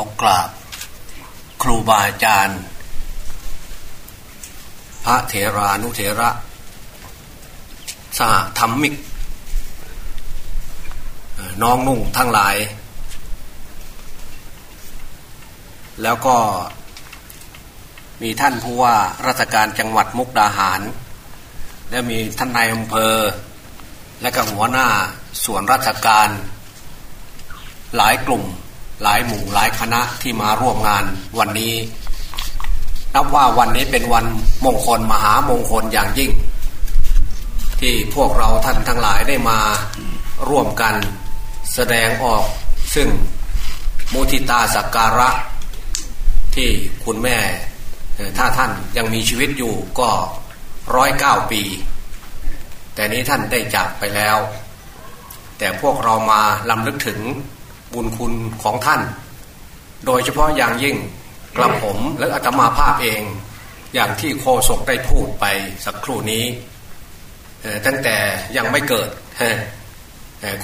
ขอกราบ ครูบาอาจารย์ พระเถรานุเถระสหธรรมิก น้องนุ่งทั้งหลาย แล้วก็มีท่านผู้ว่าราชการจังหวัดมุกดาหาร และมีท่านนายอำเภอ และก็หัวหน้าส่วนราชการหลายกลุ่ม หลายหมู่หลายคณะที่มาร่วมงานวันนี้ นับว่าวันนี้เป็นวันมงคลมหามงคลอย่างยิ่ง ที่พวกเราท่านทั้งหลายได้มาร่วมกันแสดงออกซึ่งมุทิตาสักการะ ที่คุณแม่ ถ้าท่านยังมีชีวิตอยู่ก็ร้อยเก้าปี แต่นี้ท่านได้จากไปแล้ว แต่พวกเรามาลำลึกถึง บุญคุณของท่าน โดยเฉพาะอย่างยิ่งกระผมและอาตมาภาพเอง อย่างที่โคศกได้พูดไปสักครู่นี้ตั้งแต่ยังไม่เกิด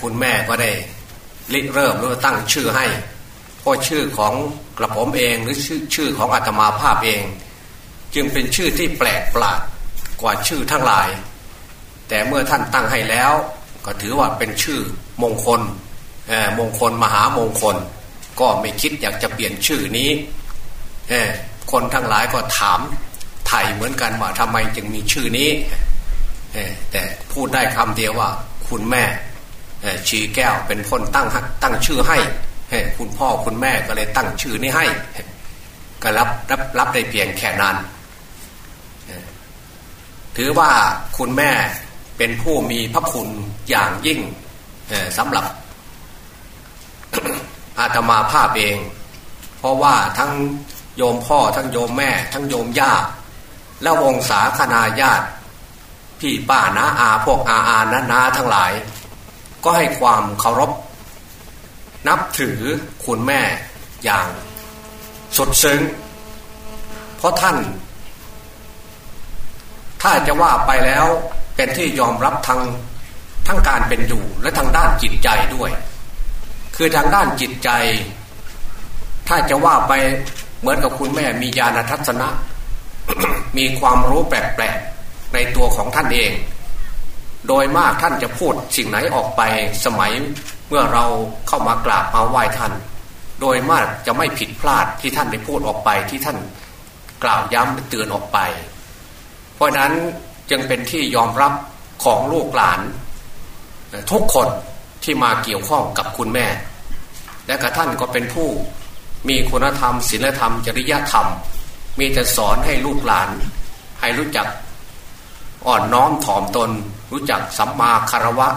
คุณแม่ก็ได้ริเริ่มหรือตั้งชื่อให้เพราะชื่อของกระผมเองหรือชื่อชื่อของอาตมาภาพเอง จึงเป็นชื่อที่แปลกประหลาดกว่าชื่อทั้งหลาย แต่เมื่อท่านตั้งให้แล้ว ก็ถือว่าเป็นชื่อมงคล มงคลมหามงคล ก็ไม่คิดอยากจะเปลี่ยนชื่อนี้คนทั้งหลายก็ถามไถ่เหมือนกันว่าทำไมจึงมีชื่อนี้แต่พูดได้คำเดียวว่า คุณแม่ชีแก้วเป็นคนตั้งตั้งชื่อให้คุณพ่อคุณแม่ก็เลยตั้งชื่อนี้ให้ ก็รับรับรับได้เพียงแค่นั้นถือว่าคุณแม่เป็นผู้มีพระคุณอย่างยิ่งสำหรับ อาตมาภาพเอง เพราะว่าทั้งโยมพ่อทั้งโยมแม่ ทั้งโยมย่าและวงศาคณาญาติ พี่ป้านาอาพวกอาอานานาทั้งหลาย ก็ให้ความเคารพ นับถือคุณแม่อย่างสดซึ้ง เพราะท่าน ถ้าจะว่าไปแล้วเป็นที่ยอมรับทั้งทั้งการเป็นอยู่และทางด้านจิตใจด้วย คือทางด้านจิตใจ ถ้าจะว่าไปเหมือนกับคุณแม่มีญาณทัศนะ มีความรู้แปลกๆในตัวของท่านเอง โดยมากท่านจะพูดสิ่งไหนออกไปสมัยเมื่อเราเข้ามากราบมาไหว้ท่าน โดยมากจะไม่ผิดพลาดที่ท่านได้พูดออกไปที่ท่านกล่าวย้ำเตือนออกไป เพราะนั้นจึงเป็นที่ยอมรับของลูกหลาน ทุกคน ที่มาเกี่ยวข้องกับคุณแม่ และกระท่านก็เป็นผู้มีคุณธรรมศีลธรรม จริยธรรม มีแต่สอนให้ลูกหลาน ให้รู้จัก อ่อนน้อมถ่อมตน รู้จักสัมมาคารวะ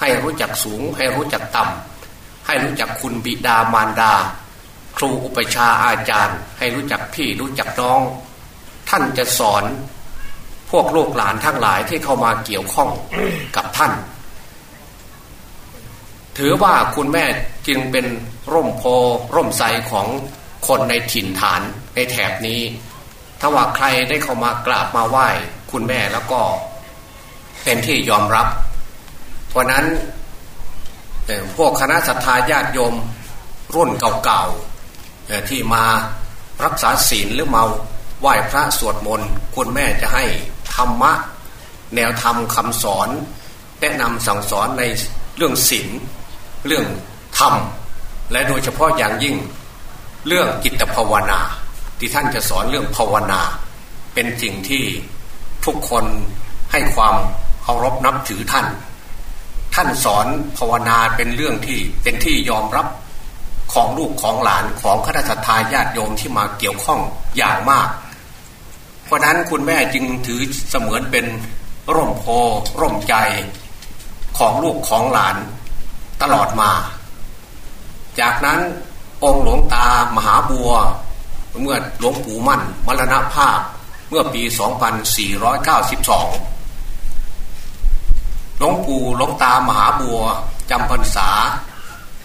ให้รู้จักสูง ให้รู้จักต่ำให้รู้จักคุณบิดามารดา ครูอุปชาอาจารย์ ให้รู้จักพี่รู้จักน้อง ท่านจะสอนพวกลูกหลานทั้งหลายที่เข้ามาเกี่ยวข้องกับท่าน ถือว่าคุณแม่จึงเป็นร่มโพร่มไทรของคนในถิ่นฐานในแถบนี้ ถ้าว่าใครได้เข้ามากราบมาไหว้คุณแม่แล้วก็ เป็นที่ยอมรับ เพราะนั้นพวกคณะสัตยาญาติโยมรุ่นเก่าๆที่มารักษาศีลหรือมาไหว้พระสวดมนต์คุณแม่จะให้ธรรมะ แนวธรรมคำสอน แนะนำสั่งสอนในเรื่องศีล เรื่องธรรมและโดยเฉพาะอย่างยิ่งเรื่องจิตภาวนา ที่ท่านจะสอนเรื่องภาวนา เป็นสิ่งที่ทุกคนให้ความเคารพนับถือท่าน ท่านสอนภาวนาเป็นเรื่องที่เป็นที่ยอมรับของลูกของหลานของคณะทาญาติโยมที่มาเกี่ยวข้องอย่างมาก เพราะนั้นคุณแม่จึงถือเสมือนเป็นร่มโพร่มใจของลูกของหลาน ตลอดมา จากนั้นองค์หลวงตามหาบัว เมื่อหลวงปู่มั่นมรณภาพเมื่อปี 2492 หลวงปู่หลวงตามหาบัวจำพรรษา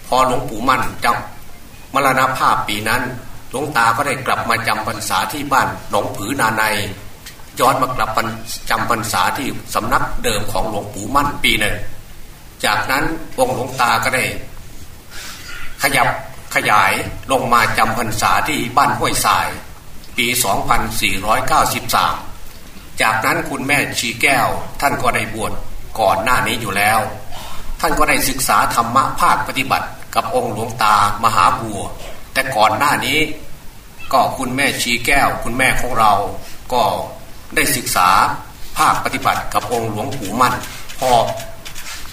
พอหลวงปู่มั่นจำมรณภาพปีนั้นหลวงตาก็ได้กลับมาจำพรรษาที่บ้านหนองผือนาในย้อนมากลับจำพรรษาที่สำนักเดิมของหลวงปู่มั่นปีหนึ่ง จากนั้นองค์หลวงตาก็ได้ ขยับขยายลงมาจำพรรษาที่บ้านห้วยทราย ปี 2493 จากนั้นคุณแม่ชีแก้ว ท่านก็ได้บวชก่อนหน้านี้อยู่แล้ว ท่านก็ได้ศึกษาธรรมะภาคปฏิบัติ กับองค์หลวงตามหาบัว แต่ก่อนหน้านี้ ก็คุณแม่ชีแก้ว คุณแม่ของเราก็ได้ศึกษาภาคปฏิบัติกับองค์หลวงปู่มั่น พอ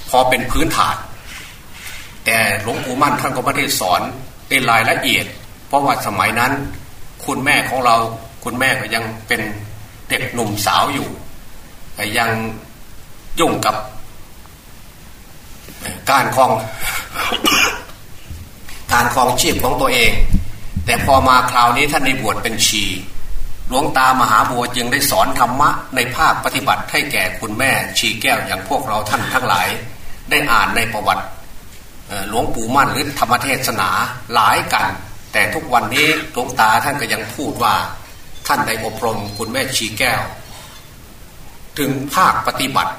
พอเป็นพื้นฐาน แต่หลวงปู่มั่นท่านก็ไม่ได้สอนในรายละเอียด เพราะว่าสมัยนั้น คุณแม่ของเราคุณแม่ก็ยังเป็นเด็กหนุ่มสาวอยู่แต่ยังยุ่งกับการคลองการคลองชีพของตัวเอง แต่พอมาคราวนี้ท่านในบวชเป็นชีหลวงตามหาบัวจึงได้สอนธรรมะในภาคปฏิบัติให้แก่คุณแม่ชีแก้วอย่างพวกเราท่านทั้งหลาย ได้อ่านในประวัติหลวงปู่มั่นหรือธรรมเทศนาหลายกัน แต่ทุกวันนี้หลวงตาท่านก็ยังพูดว่าท่านได้อบรมคุณแม่ชีแก้ว ถึงภาคปฏิบัติ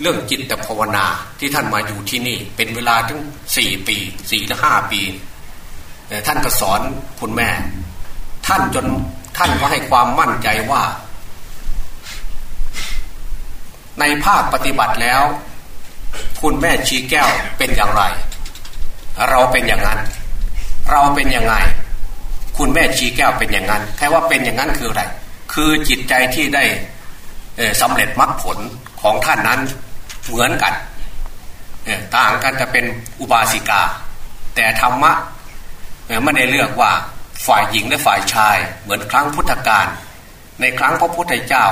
เรื่องจิตภาวนาที่ท่านมาอยู่ที่นี่ เป็นเวลาถึงสี่ปีสี่ถึงห้าปี ท่านก็สอนคุณแม่ ท่านจนท่านก็ให้ความมั่นใจว่า ในภาคปฏิบัติแล้ว คุณแม่ชีแก้วเป็นอย่างไร เราเป็นอย่างนั้น เราเป็นยังไง คุณแม่ชีแก้วเป็นอย่างนั้นแค่ว่าเป็นอย่างนั้นคืออะไร คือจิตใจที่ได้สำเร็จมรรคผลของท่านนั้นเหมือนกันต่างกันจะเป็นอุบาสิกา แต่ธรรมะไม่ได้เลือกว่าฝ่ายหญิงและฝ่ายชายเหมือนครั้งพุทธกาลในครั้งพระพุทธเจ้า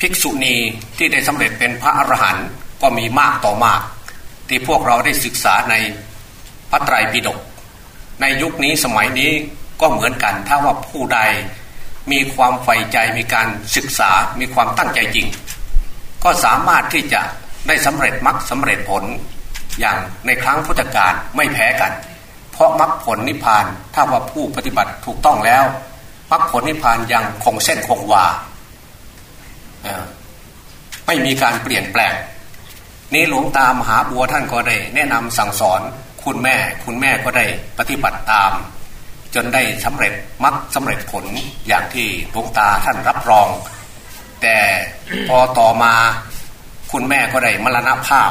ภิกษุณีที่ได้สำเร็จเป็นพระอรหันต์ ก็มีมากต่อมาก ที่พวกเราได้ศึกษาในพระไตรปิฎกในยุคนี้สมัยนี้ก็เหมือนกันถ้าว่าผู้ใดมีความใฝ่ใจมีการศึกษา มีความตั้งใจจริง ก็สามารถที่จะได้สำเร็จมรรคสาเร็จผลอย่างในครั้งพุทธกาลไม่แพ้กัน เพราะมรรคผลนิพพานถ้าว่าผู้ปฏิบัติถูกต้องแล้วมรรคผลนิพพานยังคงเส้นคงวาไม่มีการเปลี่ยนแปลง นี่หลวงตามหาบัวท่านก็ได้ แนะนำสั่งสอนคุณแม่ คุณแม่ก็ได้ปฏิบัติตาม จนได้สำเร็จมรรคสาเร็จผลอย่างที่หลวงตาท่านรับรอง แต่พอต่อมาคุณแม่ก็ได้มรณภาพ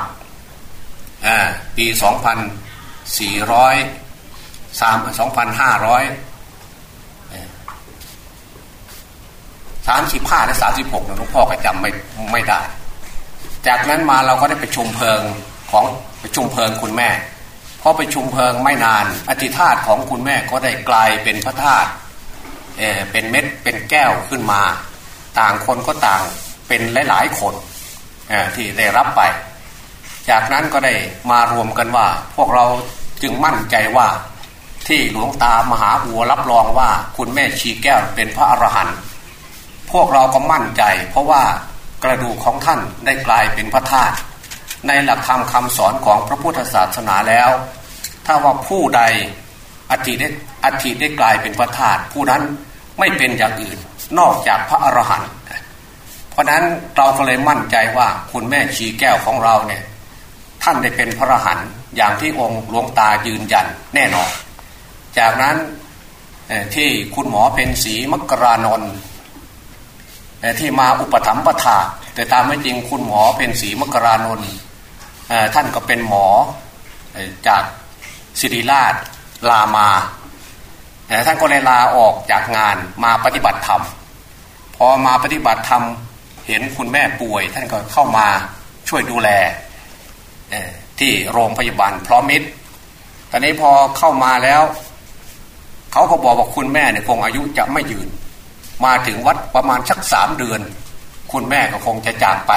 ปีสองพันสี่ร้อยสามสองพันห้าร้อยสามสิบห้าและสามสิบหกหลวงพ่อก็จำไม่ไม่ได้ จากนั้นมาเราก็ได้ไปชุมเพลิงของไปชุมเพลิงคุณแม่พอไปชุมเพลิงไม่นานอธิธาตของคุณแม่ก็ได้กลายเป็นพระธาตุเเป็นเม็ดเป็นแก้วขึ้นมา ต่างคนก็ต่างเป็นหลาย ๆ คนที่ได้รับไป จากนั้นก็ได้มารวมกันว่า พวกเราจึงมั่นใจว่าที่หลวงตามหาบัวรับรองว่าคุณแม่ชีแก้วเป็นพระอรหันต์พวกเราก็มั่นใจ เพราะว่า กระดูกของท่านได้กลายเป็นพระธาตุในหลักธรรมคำสอนของพระพุทธศาสนาแล้ว ถ้าว่าผู้ใดอธิได้อธิได้กลายเป็นพระธาตุผู้นั้นไม่เป็นอย่างอื่นนอกจากพระอรหันต์เพราะนั้นเราก็เลยมั่นใจว่าคุณแม่ชีแก้วของเราเนี่ยท่านได้เป็นพระอรหันต์อย่างที่องค์หลวงตายืนยันแน่นอน จากนั้นที่คุณหมอเป็นสีมกรานนท์ ที่มาอุปถัมภะทาแต่ตามไม่จริงคุณหมอเป็นสีมกรานนท์ท่านก็เป็นหมอจากศิริราชลามาท่านก็เลยลาออกจากงานมาปฏิบัติธรรม พอมาปฏิบัติธรรมเห็นคุณแม่ป่วย ท่านก็เข้ามาช่วยดูแลที่โรงพยาบาลพร้อมมิตรตอนนี้พอเข้ามาแล้ว เขาก็บอกว่าคุณแม่เนี่ยคงอายุจะไม่ยืน มาถึงวัดประมาณสักสามเดือน คุณแม่ก็คงจะจากไป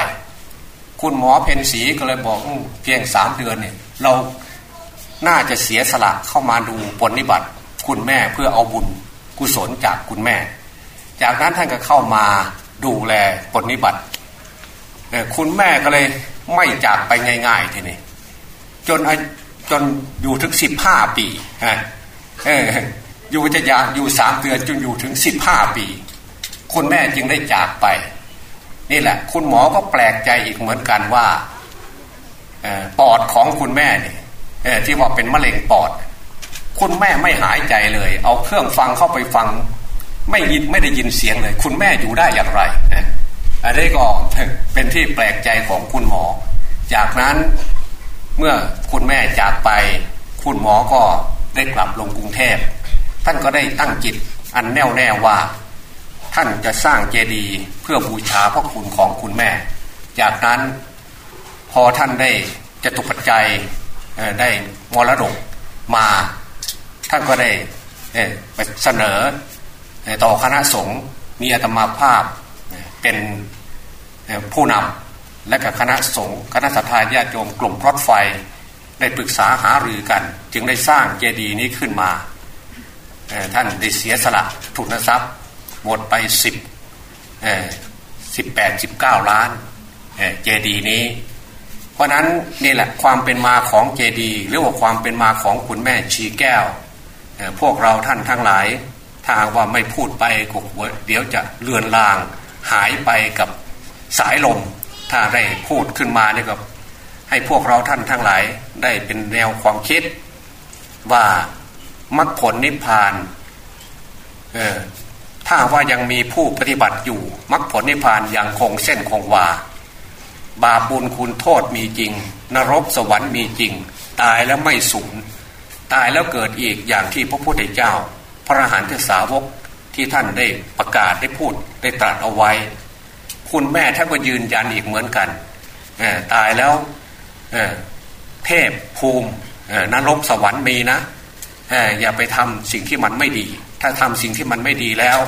คุณหมอเพนสีก็เลยบอกเพียงสามเดือนเนี่ยเราน่าจะเสียสละเข้ามาดูปนิบัติ คุณแม่เพื่อเอาบุญกุศลจากคุณแม่ จากนั้นท่านก็เข้ามาดูแลปฏิบัติคุณแม่ก็เลยไม่จากไปง่ายๆทีนี้จนจนอยู่ถึงสิบห้าปีฮะ อยู่จะยาอยู่สามเดือนจนอยู่ถึงสิบห้าปี คุณแม่จึงได้จากไป นี่แหละ คุณหมอก็แปลกใจอีกเหมือนกันว่าปอดของคุณแม่เนี่ยที่ว่าเป็นมะเร็งปอดคุณคุณแม่ไม่หายใจเลย เอาเครื่องฟังเข้าไปฟัง ไม่ยินไม่ได้ยินเสียงเลย คุณแม่อยู่ได้อย่างไรอันนี้ก็เป็นที่แปลกใจของคุณหมอ จากนั้นเมื่อคุณแม่จากไป คุณหมอก็ได้กลับลงกรุงเทพ ท่านก็ได้ตั้งจิตอันแน่วแน่ว่า ท่านจะสร้างเจดีย์เพื่อบูชาพระคุณของคุณแม่ จากนั้นพอท่านได้จะตุปัจจัยได้มรดกมาท่านก็ได้ไปเสนอต่อคณะสงฆ์มีอาตมาภาพเป็นผู้นำและกับคณะสงฆ์คณะสัตยาญาติโยมกลุ่มรถไฟได้ปรึกษาหารือกัน จึงได้สร้างเจดีย์นี้ขึ้นมา ท่านได้เสียสละทุนทรัพย์หมดไปสิบสิบแปดสิบเก้าล้านเจดีนี้ เพราะนั้นนี่แหละความเป็นมาของเจดีหรือว่าความเป็นมาของคุณแม่ชีแก้ว พวกเราท่านทั้งหลาย ถ้าว่าไม่พูดไปกเดี๋ยวจะเลือนลางหายไปกับสายลม ถ้าได้พูดขึ้นมาเนี่ยก็ให้พวกเราท่านทั้งหลายได้เป็นแนวความคิดว่า มรรคผลนิพพานเออถ้าว่ายังมีผู้ปฏิบัติอยู่มรรคผลนิพพานยังคงเส้นคงวา บาปบุญคุณโทษมีจริง นรกสวรรค์มีจริง ตายแล้วไม่สูญตายแล้วเกิดอีกอย่างที่พระพุทธเจ้า พระอรหันตสาวกที่ท่านได้ประกาศได้พูดได้ตรัสเอาไว้ คุณแม่ท่านก็ยืนยันอีกเหมือนกันตายแล้วเทพภูมินรกสวรรค์มีนะ อย่าไปทำสิ่งที่มันไม่ดี ถ้าทำสิ่งที่มันไม่ดีแล้ว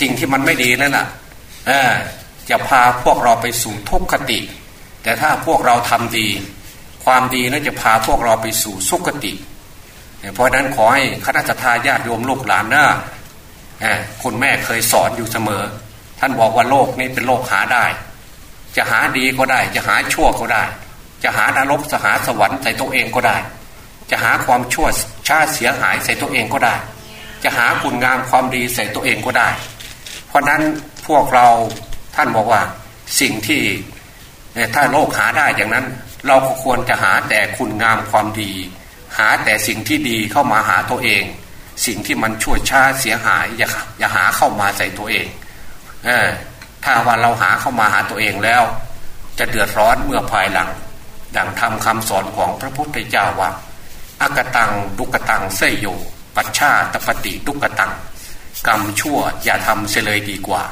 สิ่งที่มันไม่ดีนั่นแหละจะพาพวกเราไปสู่ทุกขติ แต่ถ้าพวกเราทำดี ความดีนั้นจะพาพวกเราไปสู่สุขติ เพราะนั้นขอให้คณะทาญาติโยมลูกหลานนะคุณแม่เคยสอนอยู่เสมอ ท่านบอกว่าโลกนี้เป็นโลกหาได้ จะหาดีก็ได้ จะหาชั่วก็ได้ จะหานรกจะหาสวรรค์ใส่ตัวเองก็ได้ จะหาความชั่วชาเสียหายใส่ตัวเองก็ได้ จะหาคุณงามความดีใส่ตัวเองก็ได้ เพราะนั้นพวกเราท่านบอกว่าสิ่งที่ถ้าโลกหาได้อย่างนั้น เราก็ควรจะหาแต่คุณงามความดี หาแต่สิ่งที่ดีเข้ามาหาตัวเอง สิ่งที่มันชั่วช้าเสียหายอย่าอย่าหาเข้ามาใส่ตัวเองเออถ้าว่าเราหาเข้ามาหาตัวเองแล้ว จะเดือดร้อนเมื่อภายหลัง ดังทำคำสอนของพระพุทธเจ้าว่า อกตังดุกตังเสยโย ปัชชาตปฏิดุกตัง กรรมชั่วอย่าทำเสียเลยดีกว่า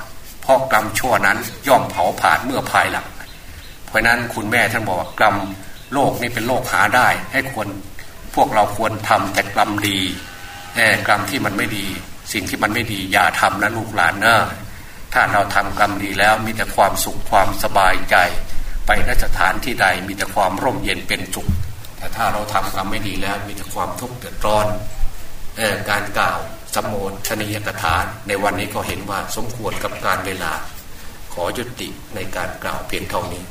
เพราะกรรมชั่วนั้นย่อมเผาผลาญเมื่อภายหลัง เพราะนั้นคุณแม่ท่านบอกว่ากรรมโลกนี้เป็นโลกหาได้ ให้ควรพวกเราควรทำแต่กรรมดีแต่กรรมที่มันไม่ดี สิ่งที่มันไม่ดีอย่าทำนะลูกหลานเนอะถ้าเราทำกรรมดีแล้วมีแต่ความสุขความสบายใจ ไปนสถานที่ใดมีแต่ความร่มเย็นเป็นสุข แต่ถ้าเราทำกรรมไม่ดีแล้ว มีแต่ความทุกข์เดือดร้อนอการกล่าวสมโภชนียกถาในวันนี้ก็เห็นว่าสมควรกับการเวลา ขอยุติในการกล่าวเพียงเท่านี้